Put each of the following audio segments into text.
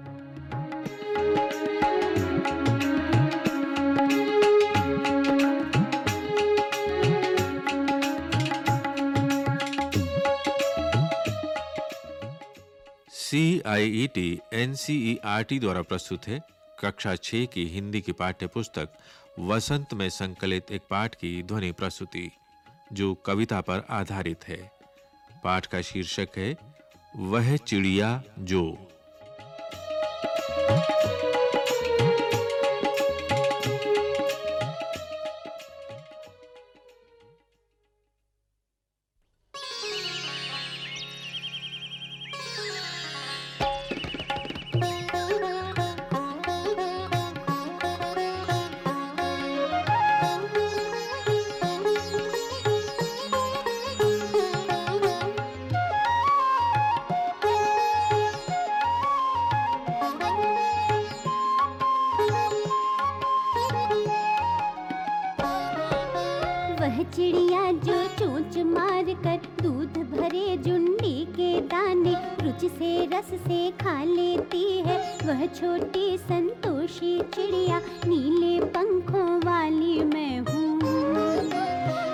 C I E T N C E R T द्वारा प्रस्तुत है कक्षा 6 की हिंदी की पाठ्य पुस्तक वसंत में संकलित एक पाठ की ध्वनि प्रस्तुति, जो कविता पर आधारित है। पाठ का शीर्षक है, वह चिड़िया जो चिड़िया जो चोंच मार कर दूध भरे जुंडी के दाने रुचि से, रस से खा लेती है। वह छोटी संतोषी चिड़िया नीले पंखों वाली मैं हूँ।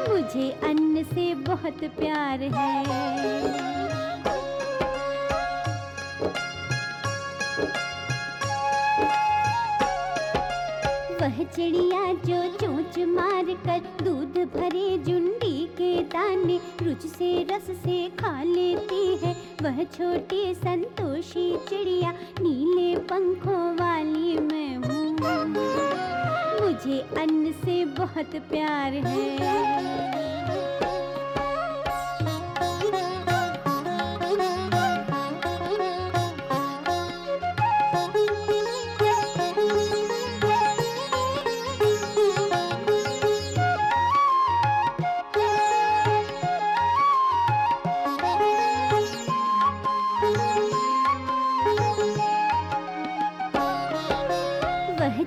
मुझे अन्न से बहुत प्यार है। वह चिड़िया जो चोंच मार कर दूध भरे जुंडी के दाने रुच से, रस से खा लेती है। वह छोटी संतोषी चिड़िया नीले पंखों वाली मैं हूँ। मुझे अन्न से बहुत प्यार है।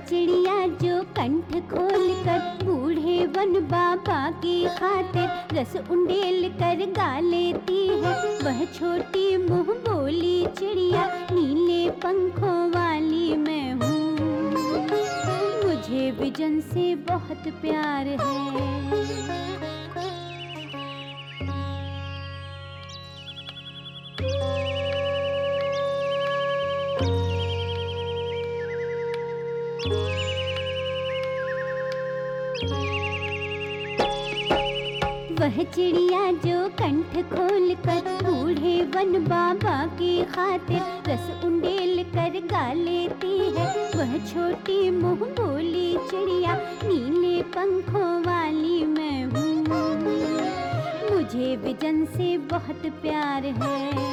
चिड़िया जो कंठ खोल कर बूढ़े वन बाबा की खातिर रस उंडेल कर गा लेती है। वह छोटी मुँह बोली, चिड़िया, नीले पंखों वाली मैं हूँ। मुझे विजन से बहुत प्यार है। वह चिड़िया जो कंठ खोल कर बूढ़े वन बाबा की खातिर रस उंडेल कर गा लेती है, वह छोटी मुँह बोली, चिड़िया, नीले पंखों वाली मैं हूँ। मुझे विजन से बहुत प्यार है।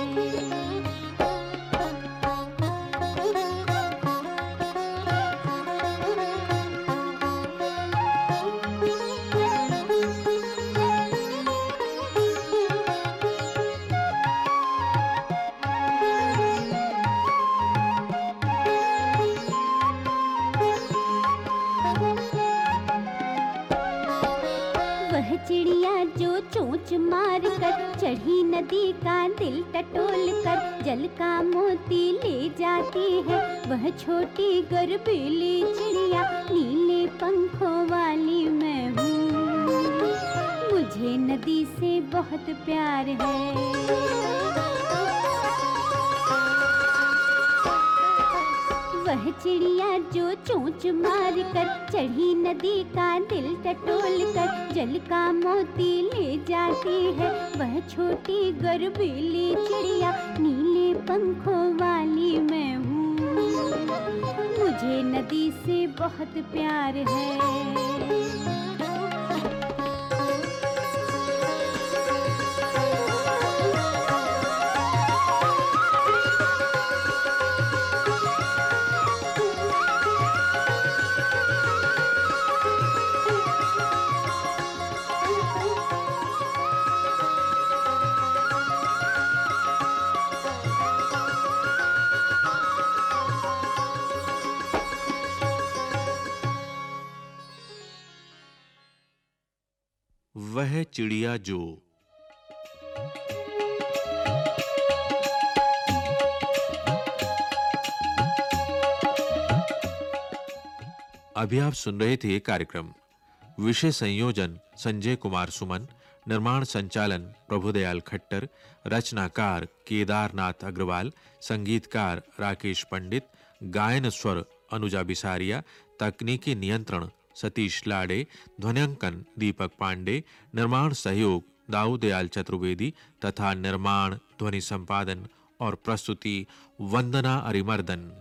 जो चोंच मार कर चढ़ी नदी का दिल टटोल कर, जल का मोती ले जाती है। वह छोटी गर्भीली चिड़िया, नीले पंखों वाली मैं हूँ। मुझे नदी से बहुत प्यार है। चिड़िया जो चोंच मार कर चढ़ी नदी का दिल टटोल कर जल का मोती ले जाती है। वह छोटी गर्भीली चिड़िया नीले पंखों वाली मैं हूँ। मुझे नदी से बहुत प्यार है। वह चिड़िया जो। अभी आप सुन रहे थे कार्यक्रम। विषय संयोजन, संजय कुमार सुमन, निर्माण संचालन, प्रभुदयाल खट्टर, रचनाकार केदारनाथ अग्रवाल, संगीतकार राकेश पंडित, गायन स्वर अनुजा बिसारिया, तकनीकी नियंत्रण सतीश लाड़े, ध्वनियांकन, दीपक पांडे, निर्माण सहयोग दाऊ दयाल चतुर्वेदी तथा निर्माण, ध्वनि संपादन और प्रस्तुति, वंदना अरिमर्दन।